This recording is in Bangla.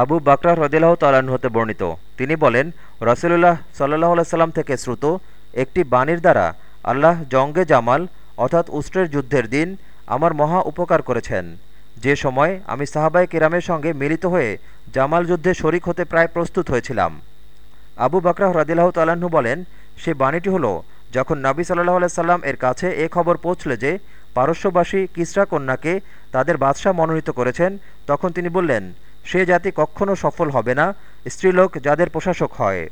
আবু বাকরাহ রদিল্লাহ তালাহ হতে বর্ণিত। তিনি বলেন, রসুলুল্লাহ সাল্লাহ সাল্লাম থেকে শ্রুত একটি বাণীর দ্বারা আল্লাহ জঙ্গে জামাল অর্থাৎ উস্ট্রের যুদ্ধের দিন আমার মহা উপকার করেছেন। যে সময় আমি সাহাবাই কিরামের সঙ্গে মিলিত হয়ে জামাল যুদ্ধে শরিক হতে প্রায় প্রস্তুত হয়েছিলাম। আবু বাকরাহ রদিল্লাহ তাল্লাহ্ন বলেন, সে বাণীটি হলো, যখন নাবি সাল্লাহ সাল্লাম এর কাছে এ খবর পৌঁছল যে পারস্যবাসী কিসরা কন্যাকে তাদের বাদশাহ মনোনীত করেছেন, তখন তিনি বললেন সে জাতি কখনও সফল হবে না। স্ত্রীলোক যাদের প্রশাসক হয়।